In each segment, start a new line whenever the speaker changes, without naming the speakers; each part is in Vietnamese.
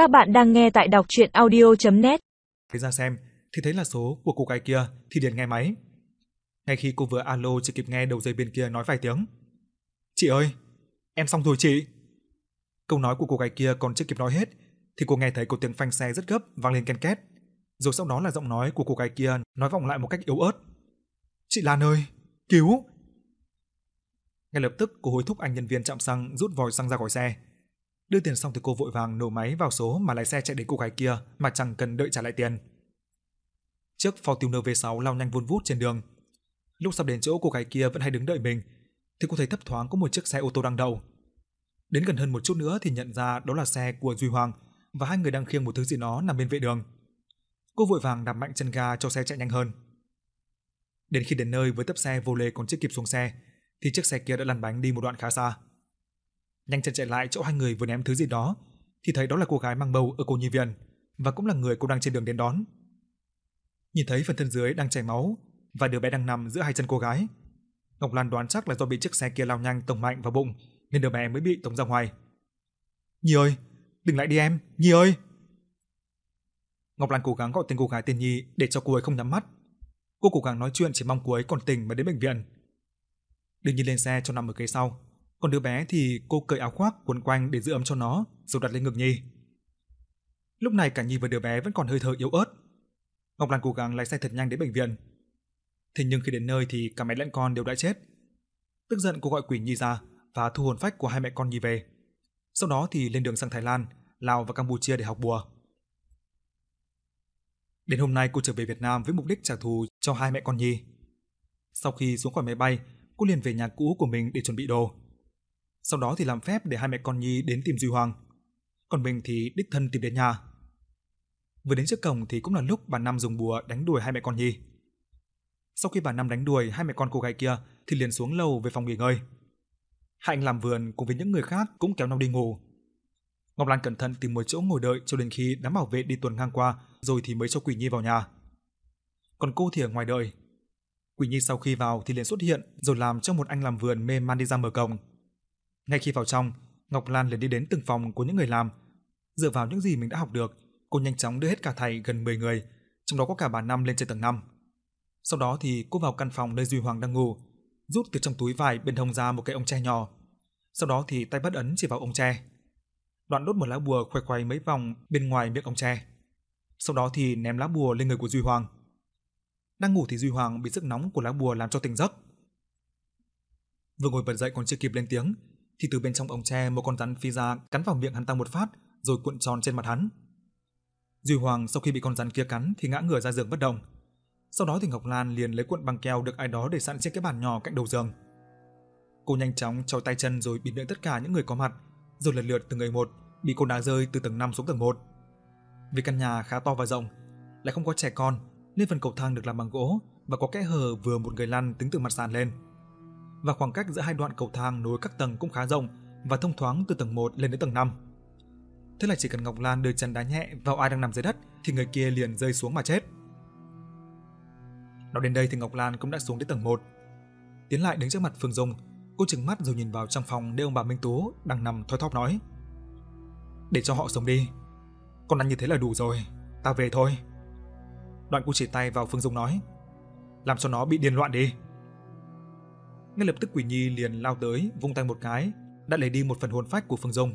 Các bạn đang nghe tại đọc chuyện audio.net
Thế ra xem, thì thấy là số của cô gái kia thì điện nghe máy. Ngay khi cô vừa alo chỉ kịp nghe đầu dây bên kia nói vài tiếng. Chị ơi, em xong rồi chị. Câu nói của cô gái kia còn chưa kịp nói hết thì cô nghe thấy có tiếng phanh xe rất gấp vang lên ken két. Rồi sau đó là giọng nói của cô gái kia nói vọng lại một cách yếu ớt. Chị Lan ơi, cứu! Ngay lập tức cô hối thúc anh nhân viên trạm xăng rút vòi xăng ra khỏi xe. Đưa tiền xong thì cô vội vàng nổ máy vào số mà lái xe chạy đến cô gái kia mà chẳng cần đợi trả lại tiền. Chiếc Fortuner V6 lao nhanh vun vút trên đường. Lúc sắp đến chỗ cô gái kia vẫn hay đứng đợi mình, thì cô thấy thấp thoáng có một chiếc xe ô tô đang đậu. Đến gần hơn một chút nữa thì nhận ra đó là xe của Duy Hoàng và hai người đang khiêng một thứ gì đó nằm bên vệ đường. Cô vội vàng đạp mạnh chân ga cho xe chạy nhanh hơn. Đến khi đến nơi với tấp xe vô lề còn chưa kịp xuống xe, thì chiếc xe kia đã lăn bánh đi một đoạn khá xa. Nhanh chân chạy lại chỗ hai người vừa ném thứ gì đó, thì thấy đó là cô gái mang bầu ở cô nhi viện và cũng là người cô đang trên đường đến đón. Nhìn thấy phần thân dưới đang chảy máu và đứa bé đang nằm giữa hai chân cô gái. Ngọc Lan đoán chắc là do bị chiếc xe kia lao nhanh tông mạnh vào bụng nên đứa bé mới bị tống ra ngoài. Nhi ơi, đừng lại đi em, Nhi ơi. Ngọc Lan cố gắng gọi tên cô gái tên Nhi để cho cô ấy không nhắm mắt. Cô cố gắng nói chuyện chỉ mong cô ấy còn tỉnh mà đến bệnh viện. Đương Nhi lên xe cho nằm ở ghế sau, còn đứa bé thì cô cởi áo khoác quấn quanh để giữ ấm cho nó, rồi đặt lên ngực Nhi. Lúc này cả Nhi và đứa bé vẫn còn hơi thở yếu ớt. Ngọc Lan cố gắng lái xe thật nhanh đến bệnh viện. Thế nhưng khi đến nơi thì cả mẹ lẫn con đều đã chết. Tức giận cô gọi Quỷ Nhi ra và thu hồn phách của hai mẹ con Nhi về. Sau đó thì lên đường sang Thái Lan, Lào và Campuchia để học bùa. Đến hôm nay cô trở về Việt Nam với mục đích trả thù cho hai mẹ con Nhi. Sau khi xuống khỏi máy bay, cô liền về nhà cũ của mình để chuẩn bị đồ. Sau đó thì làm phép để hai mẹ con Nhi đến tìm Duy Hoàng. Còn mình thì đích thân tìm đến nhà. Vừa đến trước cổng thì cũng là lúc bà Năm dùng bùa đánh đuổi hai mẹ con Nhi. Sau khi bà Năm đánh đuổi hai mẹ con cô gái kia thì liền xuống lầu về phòng nghỉ ngơi. Hai anh làm vườn cùng với những người khác cũng kéo nhau đi ngủ. Ngọc Lan cẩn thận tìm một chỗ ngồi đợi cho đến khi đám bảo vệ đi tuần ngang qua, rồi thì mới cho Quỷ Nhi vào nhà. Còn cô thì ở ngoài đợi. Quỷ Nhi sau khi vào thì liền xuất hiện, rồi làm cho một anh làm vườn mê man đi ra mở cổng. Ngay khi vào trong, Ngọc Lan liền đi đến từng phòng của những người làm. Dựa vào những gì mình đã học được, cô nhanh chóng đưa hết cả thầy gần 10 người, trong đó có cả bà Năm lên trên tầng 5. Sau đó thì cô vào căn phòng nơi Duy Hoàng đang ngủ, rút từ trong túi vải bên hông ra một cái ống tre nhỏ. Sau đó thì tay bắt ấn chỉ vào ống tre. Đoạn đốt một lá bùa khoe khoay mấy vòng bên ngoài miệng ống tre. Sau đó thì ném lá bùa lên người của Duy Hoàng. Đang ngủ thì Duy Hoàng bị sức nóng của lá bùa làm cho tỉnh giấc. Vừa ngồi bật dậy còn chưa kịp lên tiếng thì từ bên trong ống tre một con rắn phi ra cắn vào miệng hắn ta một phát rồi cuộn tròn trên mặt hắn. Duy Hoàng sau khi bị con rắn kia cắn thì ngã ngửa ra giường bất động. Sau đó thì Ngọc Lan liền lấy cuộn băng keo được ai đó để sẵn trên cái bàn nhỏ cạnh đầu giường. Cô nhanh chóng trói tay chân rồi bịt miệng tất cả những người có mặt, rồi lần lượt từng người một bị cô đá rơi từ tầng 5 xuống tầng 1. Vì căn nhà khá to và rộng, lại không có trẻ con nên phần cầu thang được làm bằng gỗ và có kẽ hở vừa một người lăn tính từ mặt sàn lên. Và khoảng cách giữa hai đoạn cầu thang nối các tầng cũng khá rộng và thông thoáng từ tầng 1 lên đến tầng 5. Thế là chỉ cần Ngọc Lan đưa chân đá nhẹ vào ai đang nằm dưới đất thì người kia liền rơi xuống mà chết. Nói đến đây thì Ngọc Lan cũng đã xuống đến tầng 1. Tiến lại đứng trước mặt Phương Dung, cô trừng mắt rồi nhìn vào trong phòng nơi ông bà Minh Tú đang nằm thoi thóp nói: "Để cho họ sống đi, con ăn như thế là đủ rồi, ta về thôi." Đoạn cô chỉ tay vào Phương Dung nói: "Làm cho nó bị điên loạn đi." Ngay lập tức Quỷ Nhi liền lao tới, vung tay một cái, đã lấy đi một phần hồn phách của Phương Dung.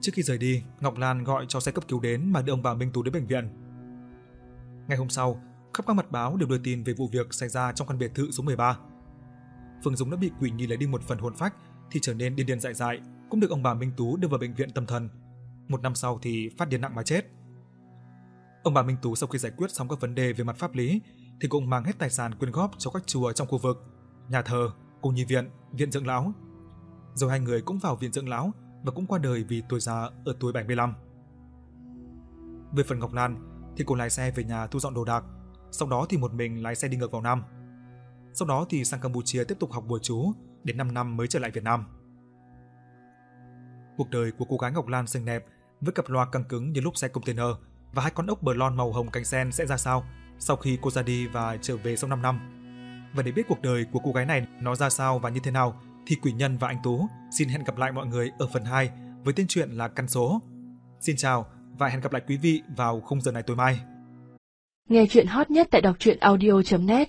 Trước khi rời đi, Ngọc Lan gọi cho xe cấp cứu đến mà đưa ông bà Minh Tú đến bệnh viện. Ngày hôm sau, khắp các mặt báo đều đưa tin về vụ việc xảy ra trong căn biệt thự số 13. Phương Dung đã bị quỷ nhi lấy đi một phần hồn phách thì trở nên điên điên dại dại, cũng được ông bà Minh Tú đưa vào bệnh viện tâm thần. Một năm sau thì phát điên nặng mà chết. Ông bà Minh Tú sau khi giải quyết xong các vấn đề về mặt pháp lý thì cũng mang hết tài sản quyên góp cho các chùa trong khu vực, nhà thờ, cô nhi viện, viện dưỡng lão. Rồi hai người cũng vào viện dưỡng lão và cũng qua đời vì tuổi già ở tuổi 75. Về phần Ngọc Lan thì cô lái xe về nhà thu dọn đồ đạc, sau đó thì một mình lái xe đi ngược vào Nam. Sau đó thì sang Campuchia tiếp tục học bùa chú, đến 5 năm mới trở lại Việt Nam. Cuộc đời của cô gái Ngọc Lan xinh đẹp với cặp loa căng cứng như lúc xe container và hai con ốc bờ lon màu hồng cánh sen sẽ ra sao sau khi cô ra đi và trở về sau 5 năm. Và để biết cuộc đời của cô gái này nó ra sao và như thế nào, thì Quỷ Nhân và anh Tú xin hẹn gặp lại mọi người ở phần 2 với tên truyện là Căn số. Xin chào và hẹn gặp lại quý vị vào khung giờ này tối mai.
Nghe chuyện hot nhất tại đọc truyện audio.net